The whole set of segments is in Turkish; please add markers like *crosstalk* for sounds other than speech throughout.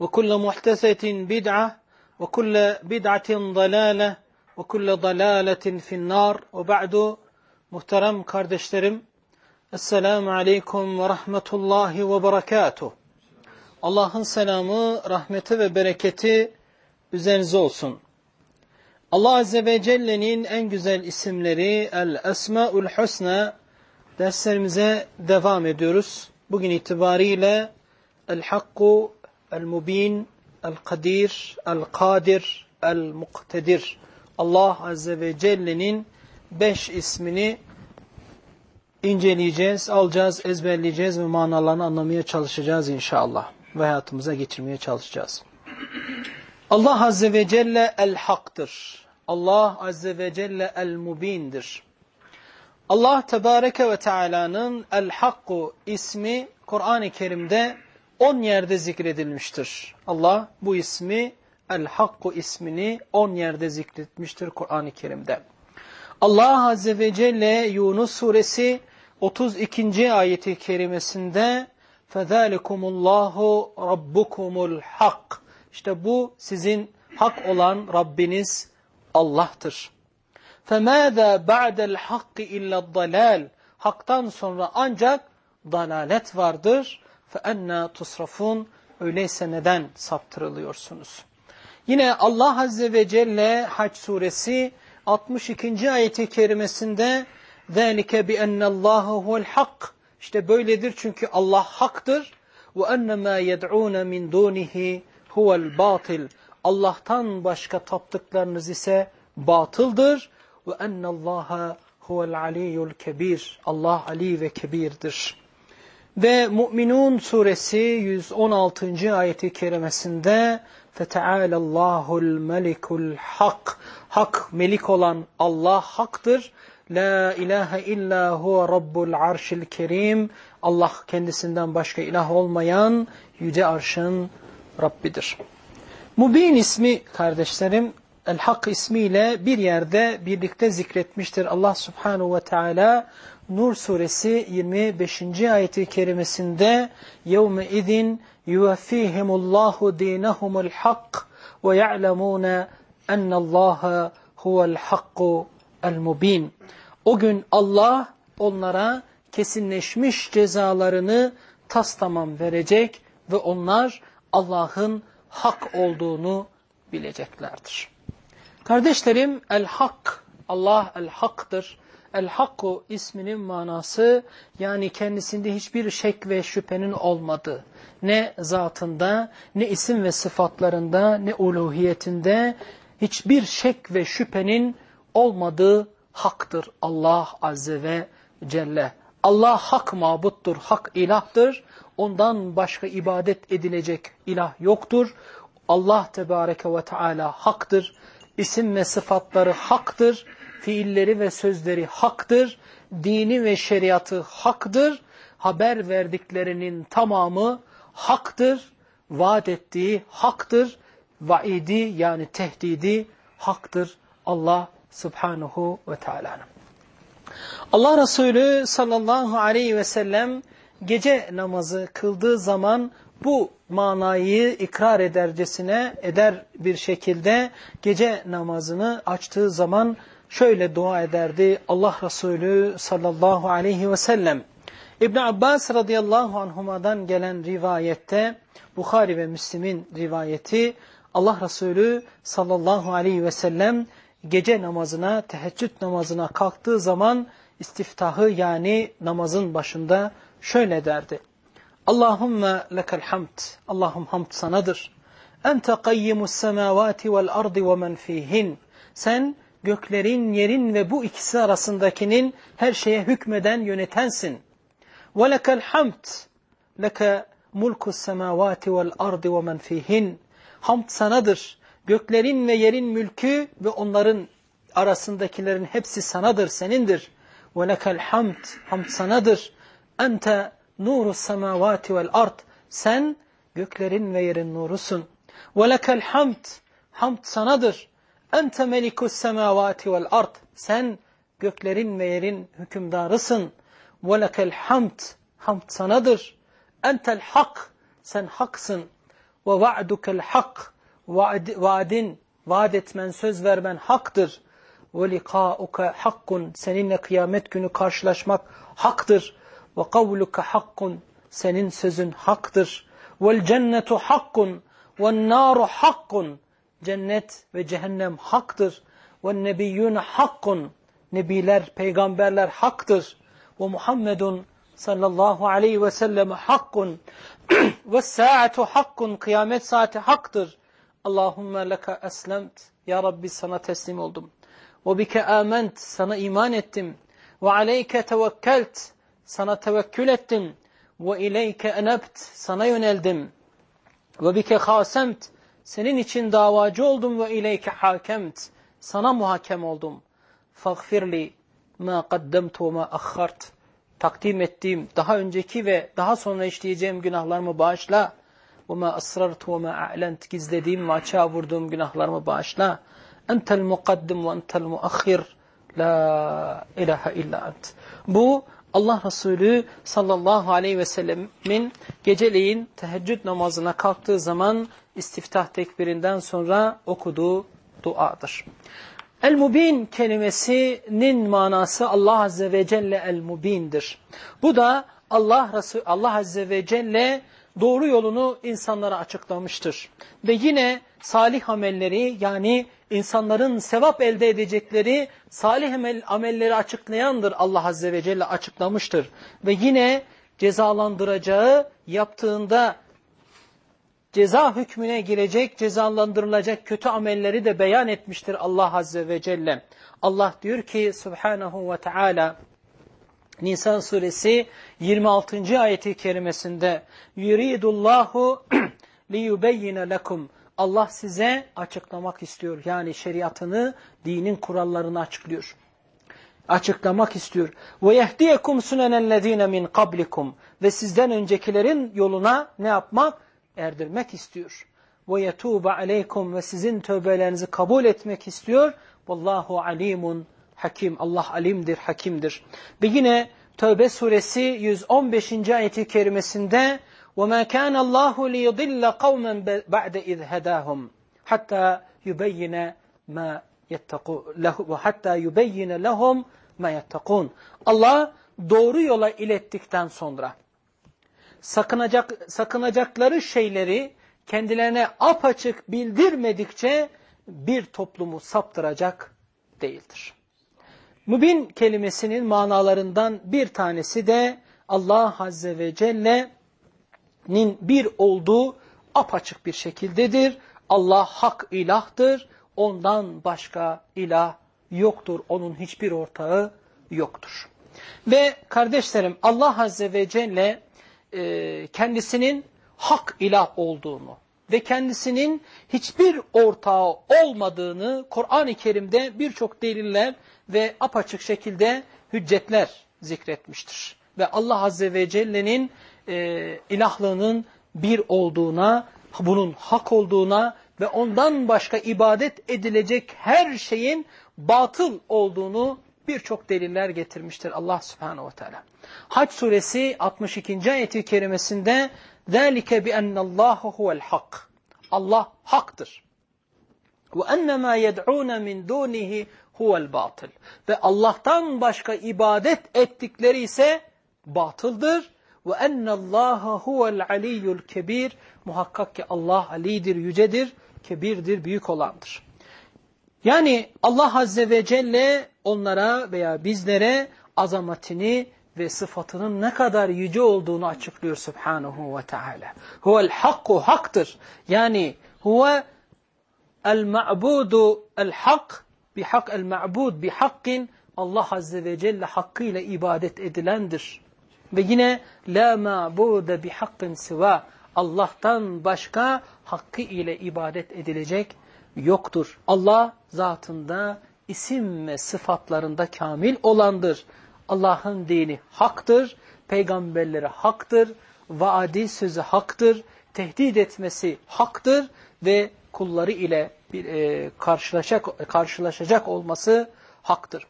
وكل محدثة بدعة وكل بدعة ضلالة وكل ضلالة في النار وبعد muhterem kardeşlerim Esselamu Aleyküm ve Rahmetullahi ve Berekatuh Allah'ın selamı, rahmeti ve bereketi üzerinize olsun. Allah Azze ve Celle'nin en güzel isimleri El Esmaül Husna derslerimize devam ediyoruz. Bugün itibariyle El Hakku El-Mubin, El-Kadir, El-Kadir, El-Muktedir. Allah Azze ve Celle'nin beş ismini inceleyeceğiz, alacağız, ezberleyeceğiz ve manalarını anlamaya çalışacağız inşallah. Ve hayatımıza geçirmeye çalışacağız. Allah Azze ve Celle El-Hak'tır. Allah Azze ve Celle El-Mubin'dir. Allah Tebareke ve Teala'nın El-Hakku ismi Kur'an-ı Kerim'de 10 yerde zikredilmiştir. Allah bu ismi El-Hakku ismini 10 yerde zikretmiştir Kur'an-ı Kerim'de. Allah Azze ve Celle Yunus suresi 32. ayeti kerimesinde فَذَٰلِكُمُ اللّٰهُ رَبُّكُمُ الْحَقِّ İşte bu sizin hak olan Rabbiniz Allah'tır. فَمَاذَا بَعْدَ الْحَقِّ اِلَّا الضَّلَالِ Hak'tan sonra ancak dalalet vardır. فَاَنَّا تُصْرَفُونَ Öyleyse neden saptırılıyorsunuz? Yine Allah Azze ve Celle Hac suresi 62. ayeti kerimesinde ذَٰلِكَ بِأَنَّ اللّٰهُ هُوَ الْحَقِّ İşte böyledir çünkü Allah haktır. وَاَنَّ مَا يَدْعُونَ مِنْ دُونِهِ هُوَ الْبَاطِلِ Allah'tan başka taptıklarınız ise batıldır. وَاَنَّ اللّٰهَ هُوَ الْعَلِيُّ الْكَبِيرِ Allah Ali ve Kebir'dir. Ve Mü'minun suresi 116. ayeti kerimesinde فَتَعَالَ اللّٰهُ الْمَلِكُ الْحَقِّ Hak, melik olan Allah haktır. La ilahe illa huve rabbul arşil kerim. Allah kendisinden başka ilah olmayan yüce arşın Rabbidir. Mubin ismi kardeşlerim El-Hak ismiyle bir yerde birlikte zikretmiştir. Allah subhanahu ve teala Nur suresi 25. ayeti kerimesinde يَوْمَ اِذٍ يُوَفِّيهِمُ اللّٰهُ دِينَهُمُ الْحَقِّ وَيَعْلَمُونَ اَنَّ اللّٰهَ هُوَ الْحَقُّ الْمُب۪ينَ O gün Allah onlara kesinleşmiş cezalarını tas tamam verecek ve onlar Allah'ın hak olduğunu bileceklerdir. Kardeşlerim el-hak, Allah el-haktır. El-Hakku isminin manası yani kendisinde hiçbir şek ve şüphenin olmadığı, ne zatında, ne isim ve sıfatlarında, ne uluhiyetinde hiçbir şek ve şüphenin olmadığı haktır Allah Azze ve Celle. Allah hak mabuttur, hak ilahtır. Ondan başka ibadet edilecek ilah yoktur. Allah Tebareke ve Teala haktır. İsim ve sıfatları haktır fiilleri ve sözleri haktır, dini ve şeriatı haktır, haber verdiklerinin tamamı haktır, vaat ettiği haktır, vaidi yani tehdidi haktır. Allah subhanahu ve teala'nın. Allah Resulü sallallahu aleyhi ve sellem gece namazı kıldığı zaman bu manayı ikrar edercesine eder bir şekilde gece namazını açtığı zaman şöyle dua ederdi Allah Resulü sallallahu aleyhi ve sellem. İbn Abbas radıyallahu anhumadan gelen rivayette Bukhari ve Müslim'in rivayeti Allah Resulü sallallahu aleyhi ve sellem gece namazına, teheccüd namazına kalktığı zaman istiftahı yani namazın başında şöyle derdi. Allahümme lekel hamd. Allahum hamd sanadır. Ente qayyimus semavati vel ardi ve men fihin. Sen göklerin, yerin ve bu ikisi arasındakinin her şeye hükmeden yönetensin. Leke mulkus semavati vel ardi ve men fihin. Hamd sanadır. Göklerin ve yerin mülkü ve onların arasındakilerin hepsi sanadır, senindir. Ve lekel hamd. Sanadır. Nuru semavati vel ard. Sen göklerin ve yerin nurusun. Lekel hamd. Hamd sanadır. Ente melikus semavati vel ard. Sen göklerin ve yerin hükümdarısın. Ve lekel hamd. Hamd sanadır. Entel hak. Sen haksın. Ve va'dukel hak. Vaadin, vaad etmen, söz vermen haktır. Ve likâuke hakkun. Seninle kıyamet günü karşılaşmak haktır. Ve kavluke hakkun. Senin sözün haktır. Vel cennetu hakkun. Ve naru hakkun. Cennet ve cehennem haktır. Ve nebiyyûne hakkun. Nebiler, peygamberler haktır. Ve Muhammedun sallallahu aleyhi ve sellem hakkun. *clears throat* ve saatu hakkun. Kıyamet saati haktır. Allahümme leke eslemt. Ya Rabbi sana teslim oldum. Ve bike ament. Sana iman ettim. Ve aleyke tevekkelt. Sana tevekkül ettim. Ve ileyke enebt. Sana yöneldim. Ve bike hasemt. Senin için davacı oldum ve ileyke hakemt. Sana muhakem oldum. Fagfirli ma qaddemtu ve ma akhart. Takdim ettiğim daha önceki ve daha sonra işleyeceğim günahlarımı bağışla. Ve ma asrartu ve ma a'lent. Gizlediğim ve açığa vurduğum günahlarımı bağışla. Entel mukaddim ve entel muakhir. La ilahe illa ent. Bu Allah Resulü sallallahu aleyhi ve sellemin geceleyin teheccüd namazına kalktığı zaman istiftah tekbirinden sonra okuduğu duadır. El-Mubin kelimesinin manası Allah Azze ve Celle El-Mubin'dir. Bu da Allah, Resul, Allah Azze ve Celle doğru yolunu insanlara açıklamıştır. Ve yine salih amelleri yani insanların sevap elde edecekleri salih amel, amelleri açıklayandır Allah Azze ve Celle açıklamıştır. Ve yine cezalandıracağı yaptığında ceza hükmüne girecek, cezalandırılacak kötü amelleri de beyan etmiştir Allah Azze ve Celle. Allah diyor ki Subhanahu ve Teala Nisan suresi 26. ayeti kerimesinde yuridullahu *clears throat* liyubeyyine lekum Allah size açıklamak istiyor. Yani şeriatını, dinin kurallarını açıklıyor. Açıklamak istiyor. Ve yehdiyekum sunenellezine min kablikum ve sizden öncekilerin yoluna ne yapmak? Erdirmek istiyor. Ve yetuba aleykum ve sizin tövbelerinizi kabul etmek istiyor. Vallahu alimun hakim. Allah alimdir, hakimdir. Ve yine Tövbe suresi 115. ayeti kerimesinde وَمَا كَانَ اللّٰهُ لِيُضِلَّ قَوْمًا بَعْدَ اِذْ هَدَاهُمْ حَتَّى يُبَيِّنَ مَا hatta yubeyyine lehum ma yettakun. Allah doğru yola ilettikten sonra sakınacak sakınacakları şeyleri kendilerine apaçık bildirmedikçe bir toplumu saptıracak değildir. Mübin kelimesinin manalarından bir tanesi de Allah Azze ve Celle'nin bir olduğu apaçık bir şekildedir. Allah hak ilahtır. Ondan başka ilah yoktur. Onun hiçbir ortağı yoktur. Ve kardeşlerim Allah Azze ve Celle e, kendisinin hak ilah olduğunu ve kendisinin hiçbir ortağı olmadığını Kur'an-ı Kerim'de birçok deliller ve apaçık şekilde hüccetler zikretmiştir. Ve Allah Azze ve Celle'nin e, ilahlığının bir olduğuna, bunun hak olduğuna ve ondan başka ibadet edilecek her şeyin batıl olduğunu birçok deliller getirmiştir Allah subhanehu ve teala. Hac suresi 62. ayeti kerimesinde ذَٰلِكَ بِأَنَّ اللّٰهُ هُوَ الْحَقِّ Allah haktır. وَاَنَّ مَا يَدْعُونَ مِنْ دُونِهِ هُوَ الْبَاطِلِ Ve Allah'tan başka ibadet ettikleri ise batıldır. وَاَنَّ اللّٰهَ هُوَ الْعَلِيُّ الْكَبِيرِ Muhakkak ki Allah alidir, yücedir, kebirdir, büyük olandır. Yani Allah Azze ve Celle onlara veya bizlere azametini ve sıfatının ne kadar yüce olduğunu açıklıyor Subhanahu ve Teala. Huvel hakku haktır. Yani huve el ma'budu el hak bi hak el ma'bud bi hakkin Allah Azze ve Celle hakkıyla ibadet edilendir. Ve yine la ma'bude bi hakkin siva Allah'tan başka hakkı ile ibadet edilecek yoktur. Allah zatında isim ve sıfatlarında kamil olandır. Allah'ın dini haktır, peygamberleri haktır, vaadi sözü haktır, tehdit etmesi haktır ve kulları ile bir, e, karşılaşacak, karşılaşacak olması haktır.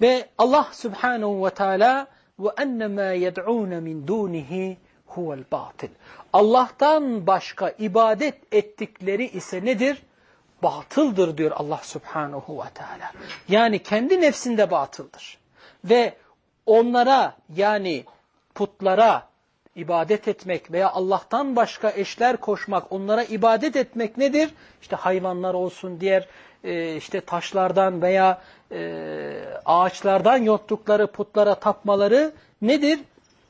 Ve Allah Subhanahu ve Teala ve ennema yed'un min dunihi. Allah'tan başka ibadet ettikleri ise nedir? Batıldır diyor Allah Subhanahu ve Teala. Yani kendi nefsinde batıldır. Ve onlara yani putlara ibadet etmek veya Allah'tan başka eşler koşmak, onlara ibadet etmek nedir? İşte hayvanlar olsun, diğer e, işte taşlardan veya e, ağaçlardan yottukları putlara tapmaları nedir?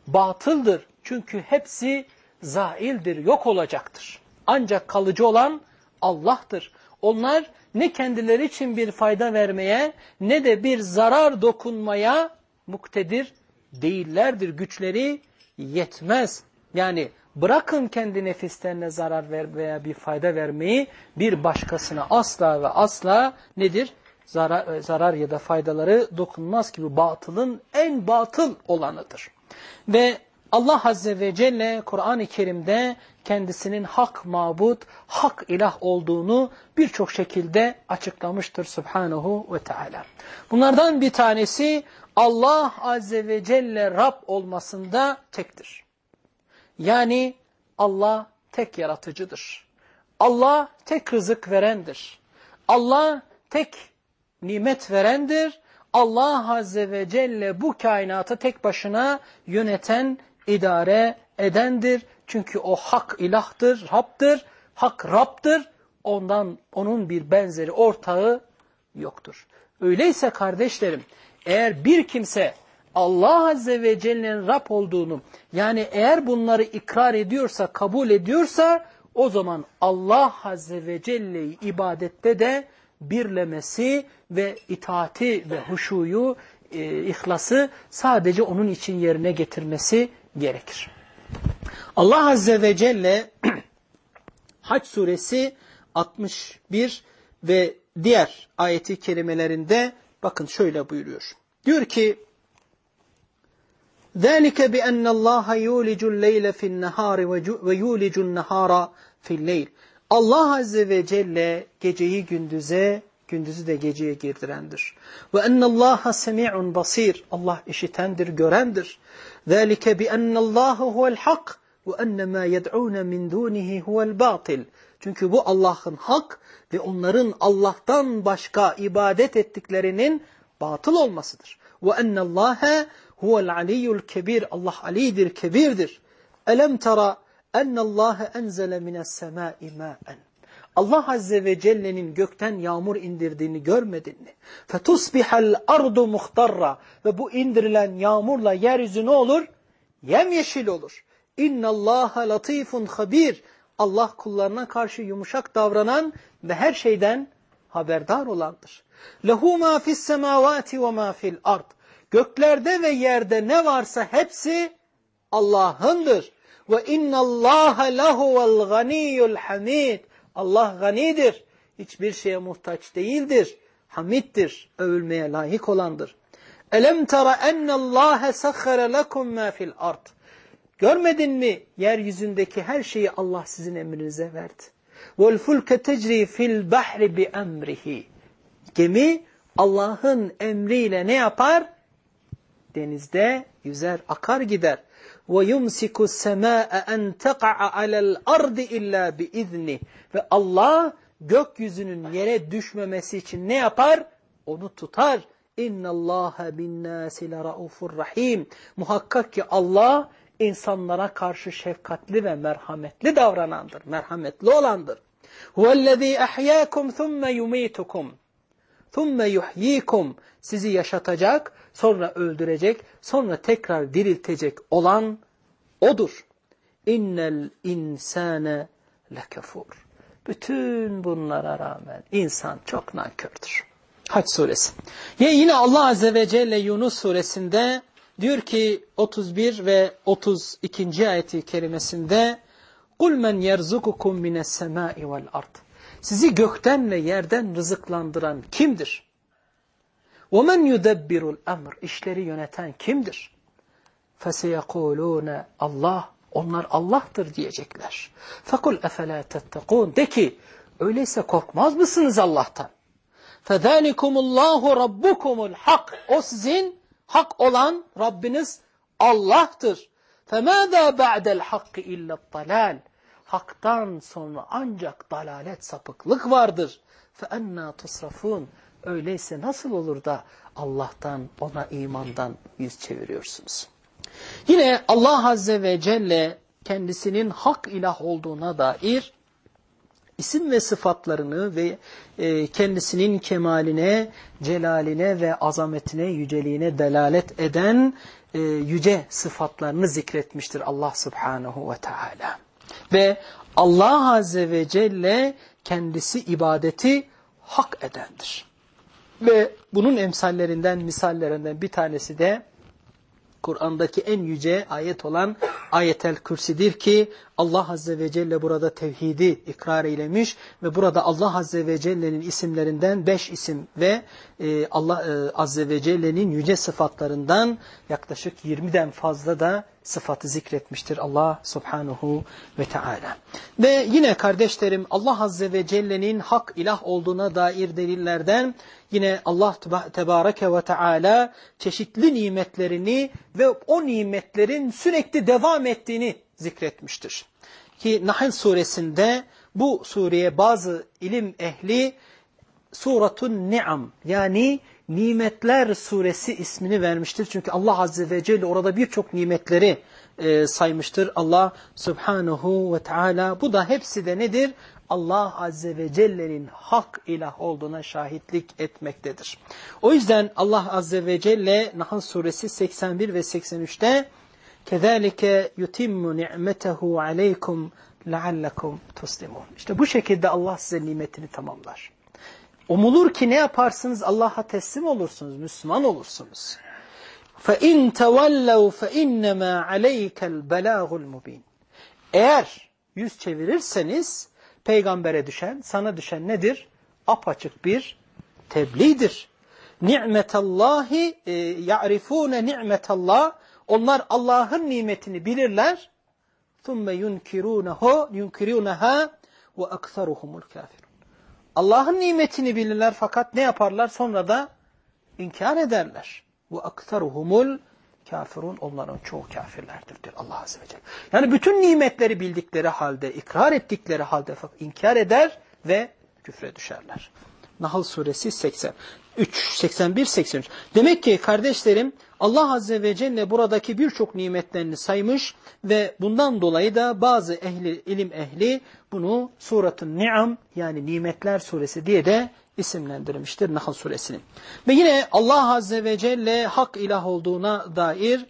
Batıldır. Çünkü hepsi zaildir, yok olacaktır. Ancak kalıcı olan Allah'tır. Onlar ne kendileri için bir fayda vermeye ne de bir zarar dokunmaya muktedir değillerdir. Güçleri yetmez. Yani bırakın kendi nefislerine zarar ver veya bir fayda vermeyi bir başkasına asla ve asla nedir? Zarar, zarar ya da faydaları dokunmaz gibi batılın en batıl olanıdır. Ve Allah Azze ve Celle Kur'an-ı Kerim'de kendisinin hak mabut, hak ilah olduğunu birçok şekilde açıklamıştır Subhanahu ve Teala. Bunlardan bir tanesi Allah Azze ve Celle Rab olmasında tektir. Yani Allah tek yaratıcıdır. Allah tek rızık verendir. Allah tek nimet verendir. Allah Azze ve Celle bu kainatı tek başına yöneten, idare edendir. Çünkü o hak ilahtır, Rab'dır, hak Rab'dır. Ondan onun bir benzeri ortağı yoktur. Öyleyse kardeşlerim eğer bir kimse Allah Azze ve Celle'nin Rab olduğunu yani eğer bunları ikrar ediyorsa, kabul ediyorsa o zaman Allah Azze ve Celle'yi ibadette de birlemesi ve itaati ve huşuyu, e, ihlası sadece onun için yerine getirmesi gerekir. Allah Azze ve Celle *clears throat* Haç suresi 61 ve diğer ayeti kelimelerinde bakın şöyle buyuruyor. Diyor ki ذَٰلِكَ بِأَنَّ اللّٰهَ يُولِجُ اللَّيْلَ فِي النَّهَارِ وَيُولِجُ النَّهَارَ فِي اللَّيْلِ Allah Azze ve Celle geceyi gündüze, gündüzü de geceye girdirendir. Ve ennallaha semi'un basir. Allah işitendir, görendir. ذَٰلِكَ بِأَنَّ اللّٰهَ هُوَ الْحَقِّ وَاَنَّ مَا يَدْعُونَ مِنْ دُونِهِ هُوَ الْبَاطِلِ Çünkü bu Allah'ın hak ve onların Allah'tan başka ibadet ettiklerinin batıl olmasıdır. وَاَنَّ اللّٰهَ هُوَ الْعَلِيُّ الْكَبِيرِ Allah alidir, kebirdir. أَلَمْ تَرَ اَنَّ اللّٰهَ اَنْزَلَ مِنَ السَّمَاءِ مَاءً Allah Azze ve Celle'nin gökten yağmur indirdiğini görmedin mi? فَتُصْبِحَ الْأَرْضُ مُخْتَرَّ Ve bu indirilen yağmurla yeryüzü ne olur? Yemyeşil olur. اِنَّ اللّٰهَ latifun habir. Allah kullarına karşı yumuşak davranan ve her şeyden haberdar olandır. Lehu ma fis semavati ve ma fil ard. Göklerde ve yerde ne varsa hepsi Allah'ındır. Ve innallaha lehuvel ganiyyul hamid. Allah ganidir. Hiçbir şeye muhtaç değildir. Hamiddir. Övülmeye layık olandır. Elem tara ennallâhe sakhara lekum ma fil ard. Görmedin mi yeryüzündeki her şeyi Allah sizin emrinize verdi. Vel fulke tecri fil bahri bi emrihi. Gemi Allah'ın emriyle ne yapar? Denizde yüzer, akar gider. وَيُمْسِكُ السَّمَاءَ اَنْ تَقَعَ عَلَى الْأَرْضِ اِلَّا بِاِذْنِ Ve Allah gökyüzünün yere düşmemesi için ne yapar? Onu tutar. اِنَّ اللّٰهَ بِالنَّاسِ لَرَؤُفُ rahim. Muhakkak ki Allah insanlara karşı şefkatli ve merhametli davranandır. Merhametli olandır. هُوَالَّذ۪ي اَحْيَاكُمْ ثُمَّ يُمِيتُكُمْ ثُمَّ يُحْيِيكُمْ Sizi yaşatacak, sonra öldürecek, sonra tekrar diriltecek olan O'dur. İnnel insane lekefur. Bütün bunlara rağmen insan çok nankördür. Haç suresi. Ve yine Allah Azze ve Celle Yunus suresinde diyor ki 31 ve 32. ayeti kerimesinde قُلْ مَنْ يَرْزُقُكُمْ مِنَ السَّمَاءِ وَالْأَرْضِ Sizi gökten ve yerden rızıklandıran kimdir? وَمَنْ يُدَبِّرُ الْأَمْرِ İşleri yöneten kimdir? فَسَيَقُولُونَ Allah, onlar Allah'tır diyecekler. فَقُلْ اَفَلَا تَتَّقُونَ De ki, öyleyse korkmaz mısınız Allah'tan? فَذَٰلِكُمُ اللّٰهُ رَبُّكُمُ الْحَقِّ O sizin hak olan Rabbiniz Allah'tır. فَمَاذَا بَعْدَ الْحَقِّ اِلَّا الطَّلَالِ Hak'tan sonra ancak dalalet, sapıklık vardır. فَاَنَّا تُصْرَفُونَ Öyleyse nasıl olur da Allah'tan, ona imandan yüz çeviriyorsunuz? Yine Allah Azze ve Celle kendisinin hak ilah olduğuna dair isim ve sıfatlarını ve e, kendisinin kemaline, celaline ve azametine, yüceliğine delalet eden e, yüce sıfatlarını zikretmiştir Allah Subhanahu ve Teala. Ve Allah Azze ve Celle kendisi ibadeti hak edendir. Ve bunun emsallerinden, misallerinden bir tanesi de Kur'an'daki en yüce ayet olan ayetel kürsidir ki Allah Azze ve Celle burada tevhidi ikrar eylemiş ve burada Allah Azze ve Celle'nin isimlerinden beş isim ve e, Allah e, Azze ve Celle'nin yüce sıfatlarından yaklaşık 20'den fazla da sıfatı zikretmiştir Allah Subhanahu ve Teala. Ve yine kardeşlerim Allah Azze ve Celle'nin hak ilah olduğuna dair delillerden yine Allah Tebareke ve Teala çeşitli nimetlerini ve o nimetlerin sürekli devam ettiğini zikretmiştir. Ki Nahl suresinde bu sureye bazı ilim ehli Suratun Ni'am yani Nimetler suresi ismini vermiştir. Çünkü Allah Azze ve Celle orada birçok nimetleri e, saymıştır. Allah Subhanahu ve Teala bu da hepsi de nedir? Allah Azze ve Celle'nin hak ilah olduğuna şahitlik etmektedir. O yüzden Allah Azze ve Celle Nahl suresi 81 ve 83'te كَذَٰلِكَ يُتِمُّ نِعْمَتَهُ عَلَيْكُمْ لَعَلَّكُمْ تُسْلِمُونَ İşte bu şekilde Allah size nimetini tamamlar. Umulur ki ne yaparsınız? Allah'a teslim olursunuz, Müslüman olursunuz. فَاِنْ تَوَلَّوْا فَاِنَّمَا عَلَيْكَ الْبَلَاغُ الْمُب۪ينَ Eğer yüz çevirirseniz peygambere düşen, sana düşen nedir? Apaçık bir tebliğdir. Ni'metallahi e, ya'rifune ni'metallah onlar Allah'ın nimetini bilirler. ثُمَّ يُنْكِرُونَهُ يُنْكِرُونَهَا وَاَكْثَرُهُمُ الْكَافِرُونَ Allah'ın nimetini bilirler fakat ne yaparlar? Sonra da inkar ederler. Bu aktaruhumul kafirun onların çoğu kafirlerdir diyor Allah Azze ve Celle. Yani bütün nimetleri bildikleri halde, ikrar ettikleri halde inkar eder ve küfre düşerler. Nahl suresi 80. 3, 81, 83. Demek ki kardeşlerim Allah Azze ve Celle buradaki birçok nimetlerini saymış ve bundan dolayı da bazı ehli, ilim ehli bunu suratın ni'am yani nimetler suresi diye de isimlendirmiştir Nahl suresini. Ve yine Allah Azze ve Celle hak ilah olduğuna dair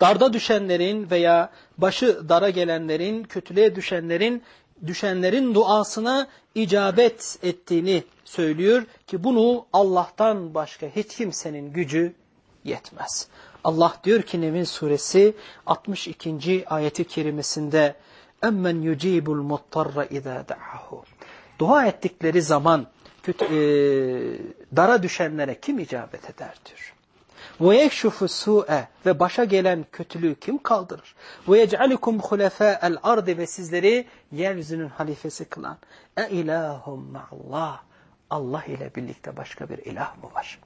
darda düşenlerin veya başı dara gelenlerin, kötülüğe düşenlerin düşenlerin duasına icabet ettiğini söylüyor ki bunu Allah'tan başka hiç kimsenin gücü yetmez. Allah diyor ki Nevin suresi 62. ayeti kerimesinde emmen yucibul muttarra izâ da'ahu. Dua ettikleri zaman kötü, e, dara düşenlere kim icabet eder diyor. Yekşufu su'e ve başa gelen kötülüğü kim kaldırır? Yec'alikum hulefâ'el ardı ve sizleri yeryüzünün halifesi kılan. E ilahum ma'allah. Allah ile birlikte başka bir ilah mı var?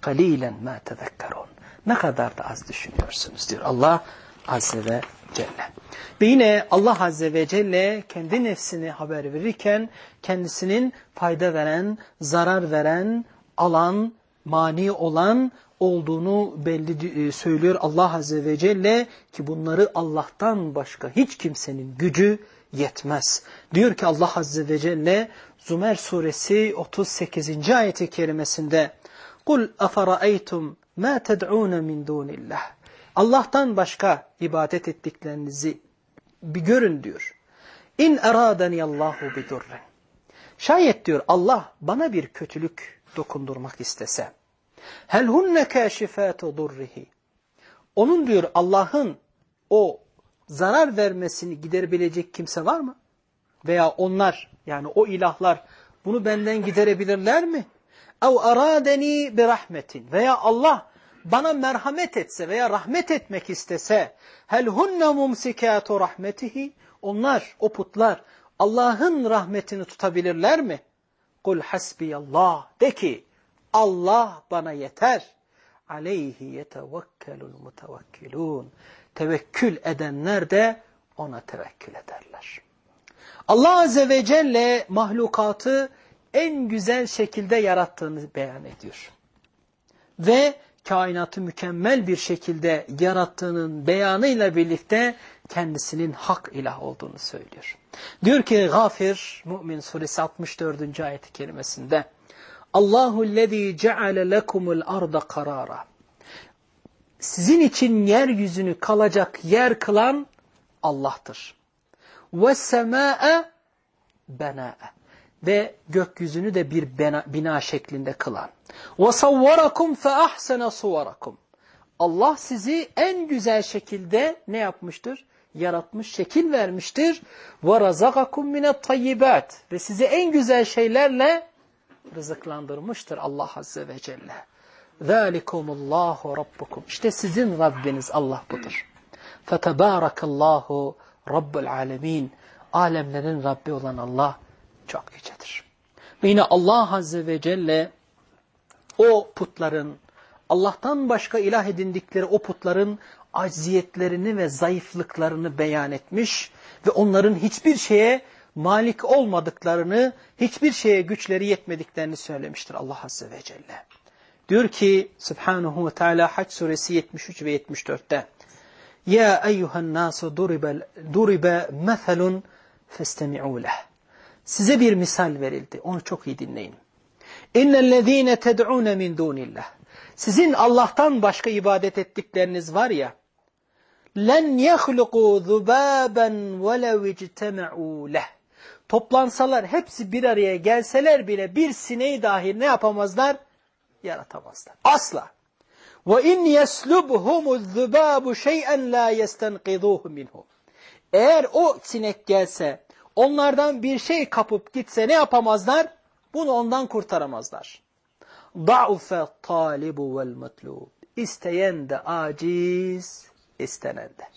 Kalilen ma tezekkerun. Ne kadar da az düşünüyorsunuz diyor Allah Azze ve Celle. Ve yine Allah Azze ve Celle kendi nefsini haber verirken kendisinin fayda veren, zarar veren, alan, mani olan olduğunu belli e, söylüyor Allah Azze ve Celle ki bunları Allah'tan başka hiç kimsenin gücü yetmez. Diyor ki Allah Azze ve Celle Zümer suresi 38. ayeti kerimesinde Kul afara'aytum ma ted'un min dunillah. Allah'tan başka ibadet ettiklerinizi bir görün diyor. İn eradani Allahu bi durrin. Şayet diyor Allah bana bir kötülük dokundurmak istese. Hel hunne kâşifâtu durrihi. Onun diyor Allah'ın o zarar vermesini giderebilecek kimse var mı? Veya onlar yani o ilahlar bunu benden giderebilirler mi? Ev aradeni bi rahmetin veya Allah bana merhamet etse veya rahmet etmek istese hel hunne mumsikatu rahmetihi onlar o putlar Allah'ın rahmetini tutabilirler mi? Kul hasbiyallah de ki Allah bana yeter. Aleyhi yetevekkelul mutevekkilun. Tevekkül edenler de ona tevekkül ederler. Allah Azze ve Celle mahlukatı en güzel şekilde yarattığını beyan ediyor. Ve kainatı mükemmel bir şekilde yarattığının beyanıyla birlikte kendisinin hak ilah olduğunu söylüyor. Diyor ki Gafir Mümin suresi 64. ayet-i kerimesinde Allahu lezî ceale lekumul arda karara. Sizin için yeryüzünü kalacak yer kılan Allah'tır. Ve semâe benâe Ve gökyüzünü de bir bina, bina şeklinde kılan. Ve savvarakum fe ahsene suvarakum. Allah sizi en güzel şekilde ne yapmıştır? Yaratmış, şekil vermiştir. Ve razakakum minet tayyibat. Ve sizi en güzel şeylerle rızıklandırmıştır Allah Azze ve Celle. ذَٰلِكُمُ اللّٰهُ رَبُّكُمْ İşte sizin Rabbiniz Allah budur. فَتَبَارَكَ اللّٰهُ رَبُّ الْعَالَمِينَ Alemlerin Rabbi olan Allah çok yücedir. Ve yine Allah Azze ve Celle o putların, Allah'tan başka ilah edindikleri o putların acziyetlerini ve zayıflıklarını beyan etmiş ve onların hiçbir şeye malik olmadıklarını, hiçbir şeye güçleri yetmediklerini söylemiştir Allah Azze ve Celle. Diyor ki Subhanahu ve Teala Hac suresi 73 ve 74'te Ya eyyuhan nasu duribe methelun festemi'u leh. Size bir misal verildi. Onu çok iyi dinleyin. İnnellezîne ted'ûne min dûnillah. Sizin Allah'tan başka ibadet ettikleriniz var ya len yehluqu zubaben velev ictema'u leh toplansalar hepsi bir araya gelseler bile bir sineği dahi ne yapamazlar? Yaratamazlar. Asla. İn yeslubhumu zubabu şey'en la yestenqiduhu minhu. Eğer o sinek gelse, onlardan bir şey kapıp gitse ne yapamazlar? Bunu ondan kurtaramazlar. Da'ufe talibu vel matlub. İsteyen de aciz, istenen de.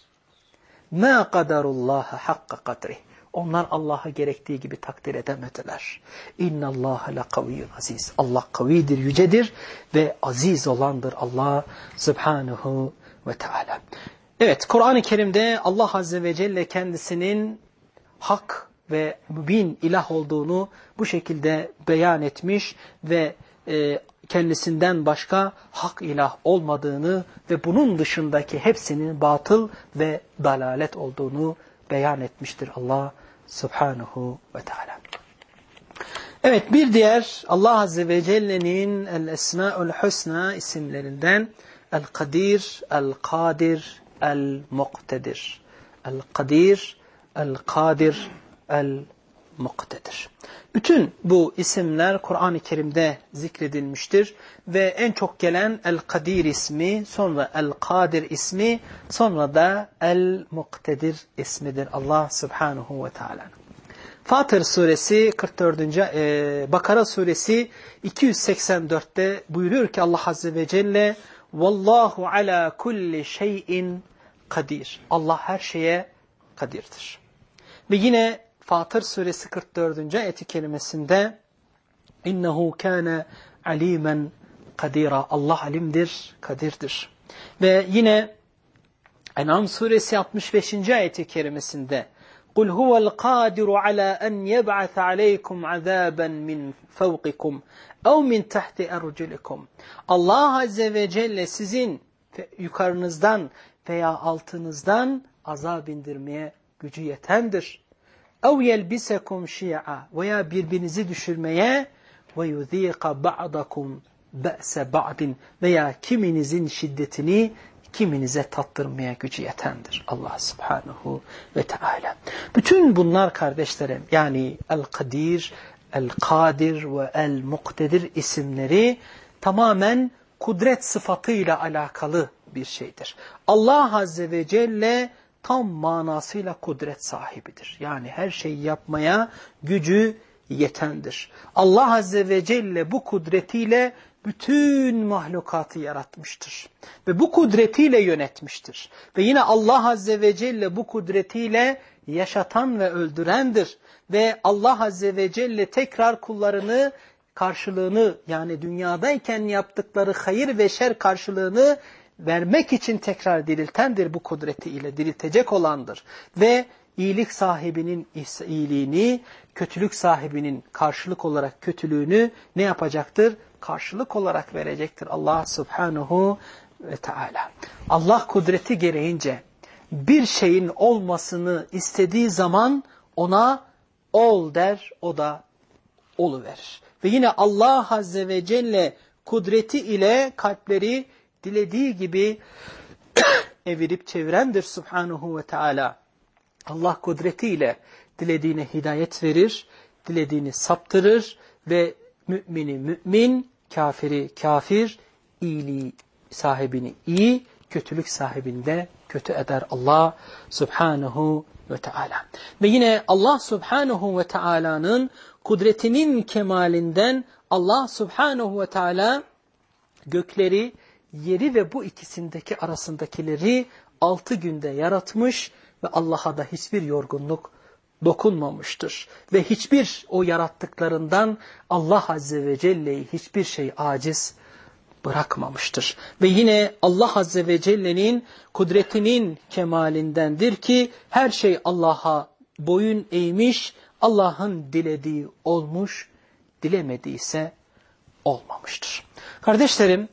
Ma kadarullaha hakka kadrih. Onlar Allah'a gerektiği gibi takdir edemediler. İnna Allah la kaviyyun aziz. Allah kavidir, yücedir ve aziz olandır Allah Subhanahu ve Teala. Evet, Kur'an-ı Kerim'de Allah Azze ve Celle kendisinin hak ve mübin ilah olduğunu bu şekilde beyan etmiş ve e, kendisinden başka hak ilah olmadığını ve bunun dışındaki hepsinin batıl ve dalalet olduğunu beyan etmiştir Allah subhanahu ve teala. Evet bir diğer Allah Azze ve Celle'nin El-Esma'ul Husna isimlerinden El-Kadir, El-Kadir, El-Muqtedir. El-Kadir, El-Kadir, El-Muqtedir. Bütün bu isimler Kur'an-ı Kerim'de zikredilmiştir ve en çok gelen El-Kadir ismi, sonra El-Kadir ismi, sonra da El-Muktedir ismidir Allah Subhanahu ve Teala. Fatır suresi 44. E, Bakara suresi 284'te buyuruyor ki Allah Azze ve Celle Vallahu ala kulli şeyin kadir. Allah her şeye kadirdir. Ve yine Fatır suresi 44. ayeti kelimesinde İnnehu kâne alimen kadira. Allah alimdir, kadirdir. Ve yine En'am suresi 65. ayeti kerimesinde قُلْ هُوَ الْقَادِرُ عَلَى أَنْ يَبْعَثَ عَلَيْكُمْ عَذَابًا مِنْ فَوْقِكُمْ اَوْ مِنْ تَحْتِ اَرْجُلِكُمْ Allah Azze ve Celle sizin yukarınızdan veya altınızdan azap indirmeye gücü yetendir. اَوْ يَلْبِسَكُمْ شِيَعًا veya birbirinizi düşürmeye وَيُذ۪يقَ بَعْضَكُمْ بَأْسَ بَعْدٍ veya kiminizin şiddetini kiminize tattırmaya gücü yetendir. Allah subhanahu ve teala. Bütün bunlar kardeşlerim yani El-Kadir, El-Kadir ve El-Muktedir isimleri tamamen kudret sıfatıyla alakalı bir şeydir. Allah Azze ve Celle tam manasıyla kudret sahibidir. Yani her şeyi yapmaya gücü yetendir. Allah Azze ve Celle bu kudretiyle bütün mahlukatı yaratmıştır. Ve bu kudretiyle yönetmiştir. Ve yine Allah Azze ve Celle bu kudretiyle yaşatan ve öldürendir. Ve Allah Azze ve Celle tekrar kullarını karşılığını yani dünyadayken yaptıkları hayır ve şer karşılığını vermek için tekrar diriltendir bu kudreti ile diriltecek olandır. Ve iyilik sahibinin iyiliğini, kötülük sahibinin karşılık olarak kötülüğünü ne yapacaktır? Karşılık olarak verecektir Allah subhanahu ve teala. Allah kudreti gereğince bir şeyin olmasını istediği zaman ona ol der, o da oluverir. Ve yine Allah Azze ve Celle kudreti ile kalpleri dilediği gibi *clears throat* evirip çevirendir Subhanahu ve Teala. Allah kudretiyle dilediğine hidayet verir, dilediğini saptırır ve mümini mümin, kafiri kafir, iyiliği sahibini iyi, kötülük sahibinde kötü eder Allah Subhanahu ve Teala. Ve yine Allah Subhanahu ve Teala'nın kudretinin kemalinden Allah Subhanahu ve Teala gökleri, yeri ve bu ikisindeki arasındakileri altı günde yaratmış ve Allah'a da hiçbir yorgunluk dokunmamıştır. Ve hiçbir o yarattıklarından Allah Azze ve Celle'yi hiçbir şey aciz bırakmamıştır. Ve yine Allah Azze ve Celle'nin kudretinin kemalindendir ki her şey Allah'a boyun eğmiş, Allah'ın dilediği olmuş, dilemediyse olmamıştır. Kardeşlerim,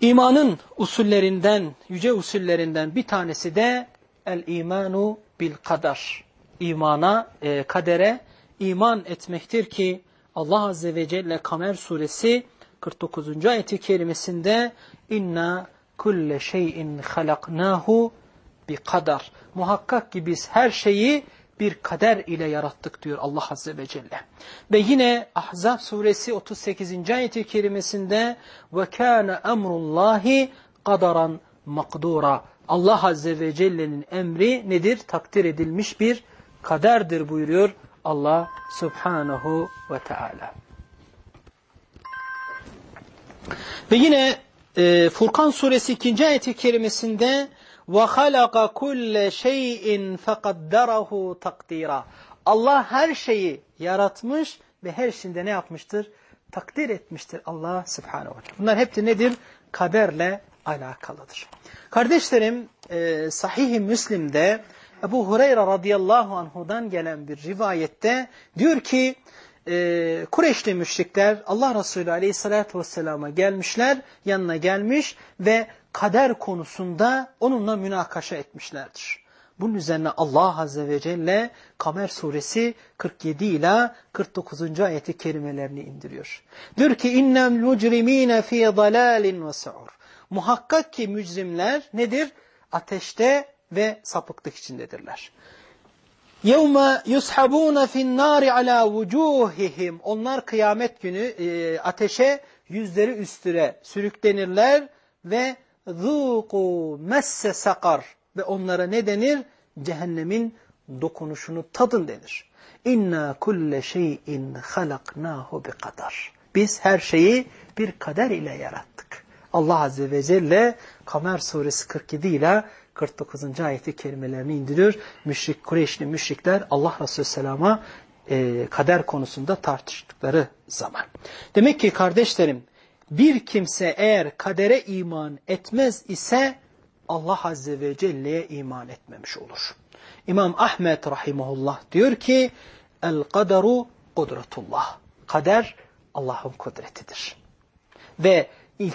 imanın usullerinden, yüce usullerinden bir tanesi de el-imanu bil kadar. İmana, e, kadere iman etmektir ki Allah Azze ve Celle Kamer suresi 49. ayeti kerimesinde inna kulle şeyin halaknahu bi kadar. Muhakkak ki biz her şeyi bir kader ile yarattık diyor Allah Azze ve Celle. Ve yine Ahzab suresi 38. ayeti kerimesinde ve kâne emrullahi kadaran makdura. Allah Azze ve Celle'nin emri nedir? Takdir edilmiş bir kaderdir buyuruyor Allah Subhanahu ve Teala. Ve yine e, Furkan suresi 2. ayeti kerimesinde ve halaka kulle şeyin fekaddarahu takdira. Allah her şeyi yaratmış ve her şeyinde ne yapmıştır? Takdir etmiştir Allah subhanehu ve teala. Bunlar hepsi nedir? Kaderle alakalıdır. Kardeşlerim e, Sahih-i Müslim'de Ebu Hureyre radıyallahu anhudan gelen bir rivayette diyor ki e, Kureyşli müşrikler Allah Resulü aleyhissalatü vesselama gelmişler yanına gelmiş ve kader konusunda onunla münakaşa etmişlerdir. Bunun üzerine Allah Azze ve Celle Kamer suresi 47 ila 49. ayeti kerimelerini indiriyor. Diyor ki innem mücrimine fi dalalin ve su'ur. Muhakkak ki mücrimler nedir? Ateşte ve sapıklık içindedirler. يَوْمَ يُسْحَبُونَ فِي النَّارِ عَلَى وُجُوهِهِمْ Onlar kıyamet günü e, ateşe yüzleri üstüre sürüklenirler ve ذُوقُوا messe sakar ve onlara ne denir? Cehennemin dokunuşunu tadın denir. İnna kulle şeyin halaknahu bi kadar. Biz her şeyi bir kader ile yarattık. Allah Azze ve Celle Kamer suresi 47 ile 49. ayeti kelimelerini indiriyor. Müşrik, Kureyşli müşrikler Allah Resulü Selam'a e, kader konusunda tartıştıkları zaman. Demek ki kardeşlerim bir kimse eğer kadere iman etmez ise Allah Azze ve Celle'ye iman etmemiş olur. İmam Ahmet Rahimahullah diyor ki El kaderu kudretullah. Kader Allah'ın kudretidir. Ve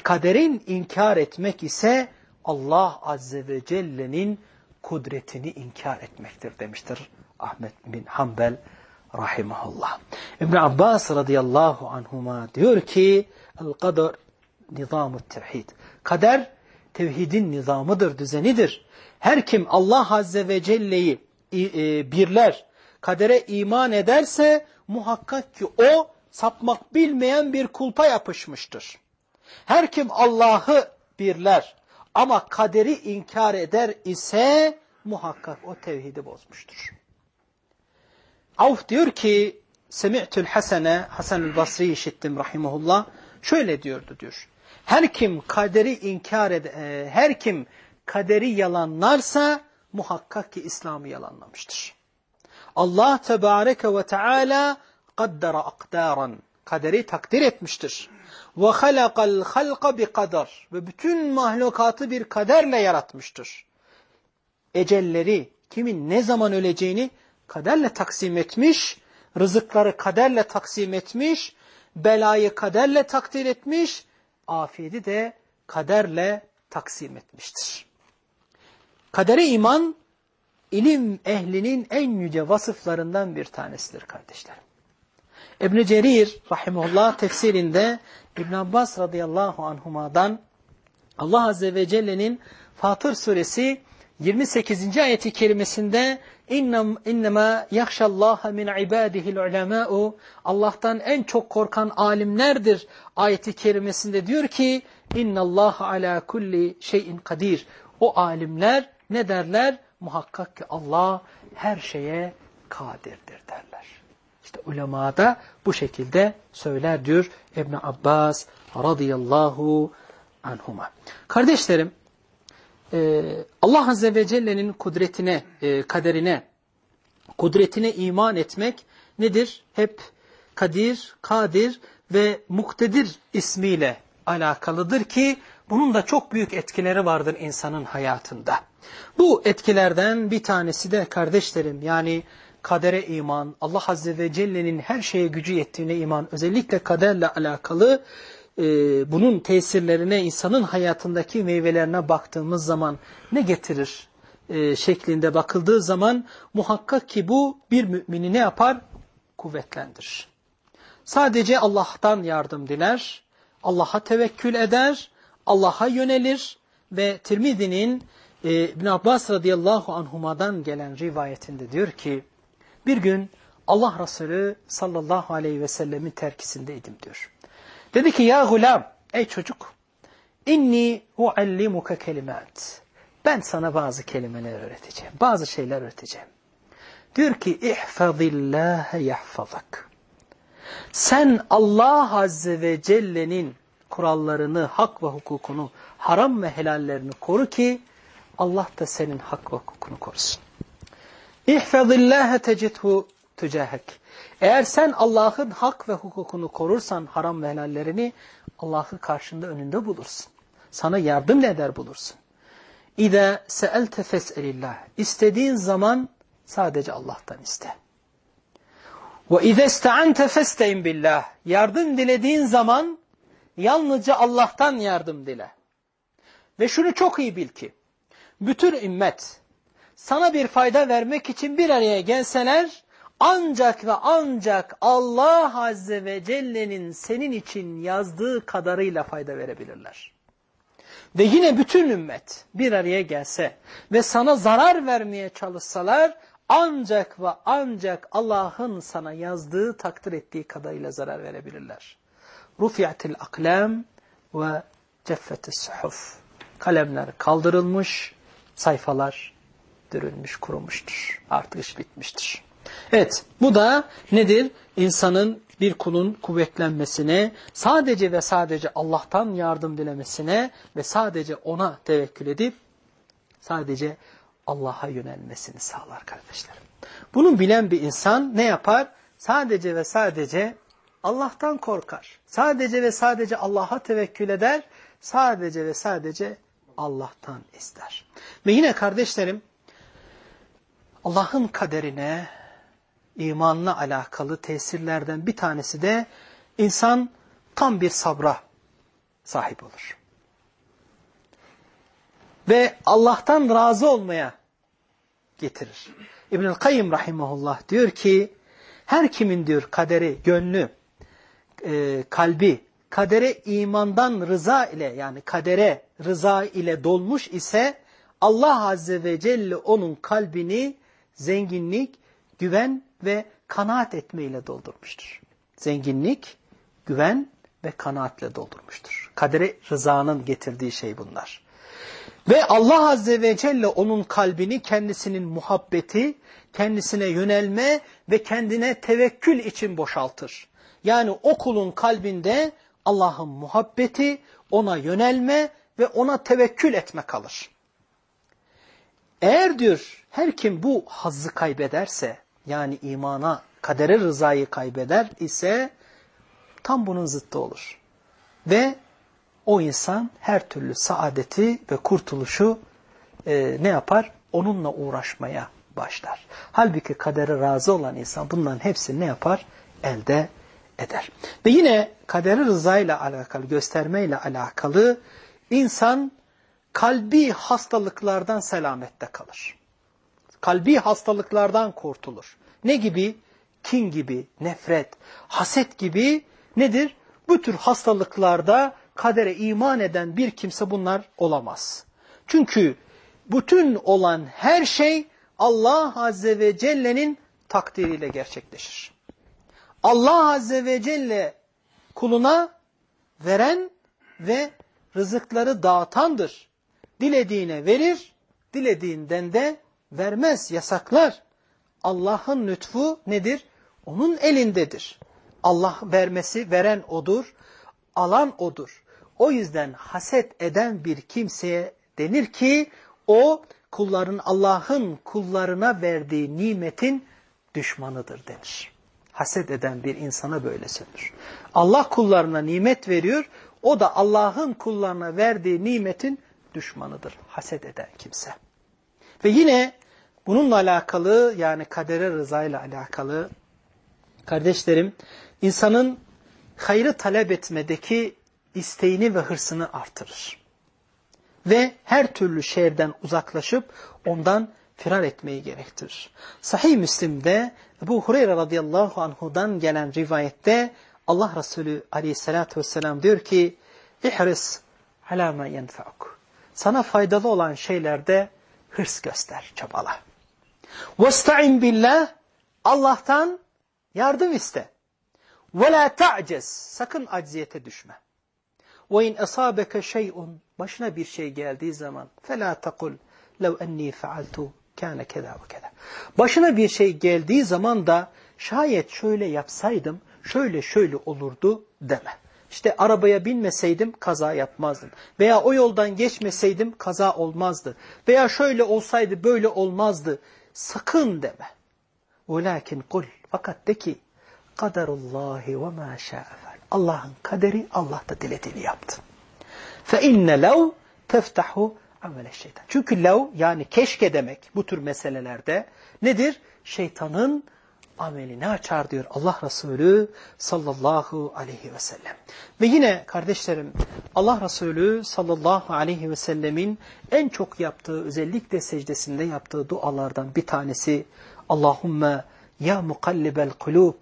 kaderin inkar etmek ise Allah Azze ve Celle'nin kudretini inkar etmektir demiştir Ahmet bin Hanbel rahimahullah. İbn Abbas radıyallahu anhuma diyor ki el-kader nizamı tevhid. Kader tevhidin nizamıdır, düzenidir. Her kim Allah Azze ve Celle'yi e, birler, kadere iman ederse muhakkak ki o sapmak bilmeyen bir kulpa yapışmıştır. Her kim Allah'ı birler ama kaderi inkar eder ise muhakkak o tevhidi bozmuştur. Avf diyor ki Semi'tül Hasene, Hasan-ül Basri işittim rahimahullah. Şöyle diyordu diyor. Her kim kaderi inkar ed e, her kim kaderi yalanlarsa muhakkak ki İslam'ı yalanlamıştır. Allah Tebareke ve Teala kaddara akdaran. Kaderi takdir etmiştir. Ve halakal halqa bi kadar. Ve bütün mahlukatı bir kaderle yaratmıştır. Ecelleri, kimin ne zaman öleceğini kaderle taksim etmiş, rızıkları kaderle taksim etmiş, belayı kaderle takdir etmiş, afiyeti de kaderle taksim etmiştir. Kadere iman, ilim ehlinin en yüce vasıflarından bir tanesidir kardeşlerim. İbn Cerir rahimullah tefsirinde İbn Abbas radıyallahu anhuma'dan Allah azze ve celle'nin Fatır suresi 28. ayeti kerimesinde İnnem innema yahşallaha min ibadihil ulema'u Allah'tan en çok korkan alimlerdir ayeti kerimesinde diyor ki innallaha ala kulli şeyin kadir. O alimler ne derler? Muhakkak ki Allah her şeye kadirdir derler. İşte ulema da bu şekilde söyler diyor İbn Abbas radıyallahu anhuma. Kardeşlerim e, Allah Azze ve Celle'nin kudretine, e, kaderine, kudretine iman etmek nedir? Hep kadir, kadir ve muktedir ismiyle alakalıdır ki bunun da çok büyük etkileri vardır insanın hayatında. Bu etkilerden bir tanesi de kardeşlerim yani kadere iman, Allah Azze ve Celle'nin her şeye gücü yettiğine iman, özellikle kaderle alakalı e, bunun tesirlerine, insanın hayatındaki meyvelerine baktığımız zaman ne getirir e, şeklinde bakıldığı zaman muhakkak ki bu bir mümini ne yapar? Kuvvetlendirir. Sadece Allah'tan yardım diler, Allah'a tevekkül eder, Allah'a yönelir ve Tirmizi'nin e, İbn Abbas radıyallahu anhumadan gelen rivayetinde diyor ki bir gün Allah Resulü sallallahu aleyhi ve sellemin terkisindeydim diyor. Dedi ki ya gulam ey çocuk inni uallimuka kelimat. Ben sana bazı kelimeler öğreteceğim. Bazı şeyler öğreteceğim. Diyor ki ihfazillâhe yahfazak. Sen Allah Azze ve Celle'nin kurallarını, hak ve hukukunu, haram ve helallerini koru ki Allah da senin hak ve hukukunu korusun. İhfazillâhe tecidhu tücahek. Eğer sen Allah'ın hak ve hukukunu korursan haram ve helallerini Allah'ı karşında önünde bulursun. Sana yardım eder bulursun. İde seelte fes'elillah. İstediğin zaman sadece Allah'tan iste. Ve ize iste'ante feste'in billah. Yardım dilediğin zaman yalnızca Allah'tan yardım dile. Ve şunu çok iyi bil ki bütün ümmet sana bir fayda vermek için bir araya gelseler ancak ve ancak Allah Azze ve Celle'nin senin için yazdığı kadarıyla fayda verebilirler. Ve yine bütün ümmet bir araya gelse ve sana zarar vermeye çalışsalar ancak ve ancak Allah'ın sana yazdığı takdir ettiği kadarıyla zarar verebilirler. Rufi'atil aklam ve ceffetis suhuf. Kalemler kaldırılmış, sayfalar dürülmüş, kurumuştur. Artık iş bitmiştir. Evet bu da nedir? İnsanın bir kulun kuvvetlenmesine, sadece ve sadece Allah'tan yardım dilemesine ve sadece ona tevekkül edip sadece Allah'a yönelmesini sağlar kardeşlerim. Bunu bilen bir insan ne yapar? sadece ve sadece Allah'tan korkar. Sadece ve sadece Allah'a tevekkül eder. Sadece ve sadece Allah'tan ister. Ve yine kardeşlerim Allah'ın kaderine, imanla alakalı tesirlerden bir tanesi de insan tam bir sabra sahip olur. Ve Allah'tan razı olmaya getirir. İbnül Kayyım Rahimahullah diyor ki, her kimin diyor kaderi, gönlü, e, kalbi, kadere imandan rıza ile yani kadere rıza ile dolmuş ise Allah Azze ve Celle onun kalbini zenginlik, güven ve kanaat etmeyle doldurmuştur. Zenginlik, güven ve kanaatle doldurmuştur. Kadere rızanın getirdiği şey bunlar. Ve Allah Azze ve Celle onun kalbini kendisinin muhabbeti, kendisine yönelme ve kendine tevekkül için boşaltır. Yani o kulun kalbinde Allah'ın muhabbeti, ona yönelme ve ona tevekkül etme kalır. Eğer diyor her kim bu hazzı kaybederse yani imana, kadere rızayı kaybeder ise tam bunun zıttı olur. Ve o insan her türlü saadeti ve kurtuluşu e, ne yapar? Onunla uğraşmaya başlar. Halbuki kadere razı olan insan bunların hepsini ne yapar? Elde eder. Ve yine kaderi rızayla alakalı, göstermeyle alakalı insan kalbi hastalıklardan selamette kalır. Kalbi hastalıklardan kurtulur. Ne gibi? Kin gibi, nefret, haset gibi nedir? Bu tür hastalıklarda kadere iman eden bir kimse bunlar olamaz. Çünkü bütün olan her şey Allah Azze ve Celle'nin takdiriyle gerçekleşir. Allah Azze ve Celle kuluna veren ve rızıkları dağıtandır. Dilediğine verir, dilediğinden de vermez, yasaklar. Allah'ın lütfu nedir? Onun elindedir. Allah vermesi, veren odur, alan odur. O yüzden haset eden bir kimseye denir ki, o kulların Allah'ın kullarına verdiği nimetin düşmanıdır denir haset eden bir insana böyle söylenir. Allah kullarına nimet veriyor, o da Allah'ın kullarına verdiği nimetin düşmanıdır. Haset eden kimse. Ve yine bununla alakalı yani kadere rızayla alakalı kardeşlerim insanın hayrı talep etmedeki isteğini ve hırsını artırır. Ve her türlü şerden uzaklaşıp ondan firar etmeyi gerektirir. Sahih Müslim'de Ebu Hureyre radıyallahu anhudan gelen rivayette Allah Resulü aleyhissalatü vesselam diyor ki İhris alâ mâ yenfa'uk. Sana faydalı olan şeylerde hırs göster, çabala. وَاسْتَعِنْ billah Allah'tan yardım iste. وَلَا تَعْجَزْ Sakın acziyete düşme. وَاِنْ أَصَابَكَ شَيْءٌ Başına bir şey geldiği zaman فَلَا تَقُلْ لَوْ اَنِّي فَعَلْتُ kâne keda ve keda. Başına bir şey geldiği zaman da şayet şöyle yapsaydım şöyle şöyle olurdu deme. İşte arabaya binmeseydim kaza yapmazdım. Veya o yoldan geçmeseydim kaza olmazdı. Veya şöyle olsaydı böyle olmazdı. Sakın deme. Velakin kul. Fakat de ki kaderullahi ve ma şa'fel. Allah'ın kaderi Allah da dilediğini yaptı. Fe inne lev teftahu amele şeytan. Çünkü lev yani keşke demek bu tür meselelerde nedir? Şeytanın amelini açar diyor Allah Resulü sallallahu aleyhi ve sellem. Ve yine kardeşlerim Allah Resulü sallallahu aleyhi ve sellemin en çok yaptığı özellikle secdesinde yaptığı dualardan bir tanesi Allahümme ya mukallibel kulub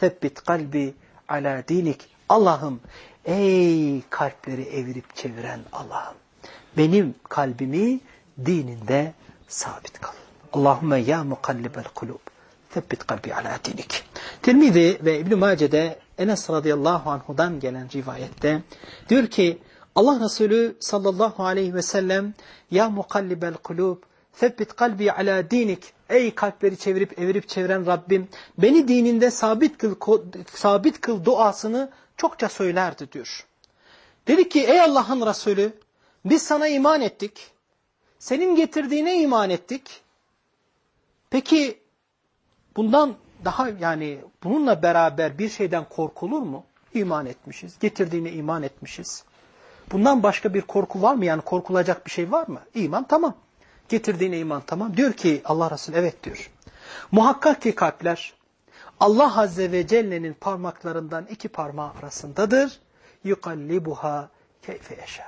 thebbit kalbi ala dinik. Allah'ım ey kalpleri evirip çeviren Allah'ım benim kalbimi dininde sabit kıl. Allahümme ya mukallibel kulub. Tebbit kalbi ala dinik. Tirmidhi ve İbn-i Mace'de Enes radıyallahu anhudan gelen rivayette diyor ki Allah Resulü sallallahu aleyhi ve sellem ya mukallibel kulub Febbit kalbi ala dinik. Ey kalpleri çevirip evirip çeviren Rabbim beni dininde sabit kıl, sabit kıl duasını çokça söylerdi diyor. Dedi ki ey Allah'ın Resulü biz sana iman ettik. Senin getirdiğine iman ettik. Peki bundan daha yani bununla beraber bir şeyden korkulur mu? İman etmişiz. Getirdiğine iman etmişiz. Bundan başka bir korku var mı? Yani korkulacak bir şey var mı? İman tamam. Getirdiğine iman tamam. Diyor ki Allah Resulü evet diyor. Muhakkak ki kalpler Allah Azze ve Celle'nin parmaklarından iki parmağı arasındadır. yukallibuha keyfe yaşa.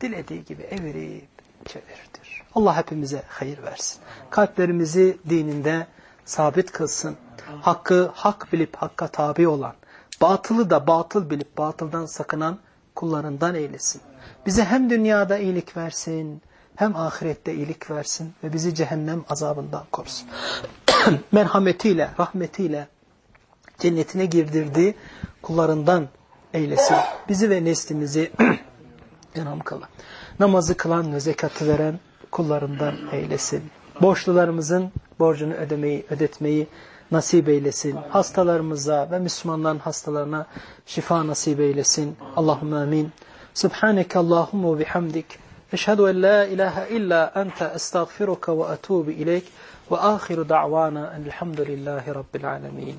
Dilediği gibi evirip çevirirdir. Allah hepimize hayır versin. Kalplerimizi dininde sabit kılsın. Hakkı hak bilip hakka tabi olan, batılı da batıl bilip batıldan sakınan kullarından eylesin. Bize hem dünyada iyilik versin, hem ahirette iyilik versin ve bizi cehennem azabından korusun. *clears throat* Merhametiyle, rahmetiyle cennetine girdirdiği kullarından eylesin. Bizi ve neslimizi *clears throat* enam kılan, namazı kılan ve zekatı veren kullarından eylesin. Borçlularımızın borcunu ödemeyi, ödetmeyi nasip eylesin. Hastalarımıza ve Müslümanların hastalarına şifa nasip eylesin. Allahümme amin. Subhaneke Allahumma bihamdik. Eşhedü en la ilahe illa ente estağfiruka ve etubu ileyk. Ve ahiru da'vana elhamdülillahi rabbil alemin.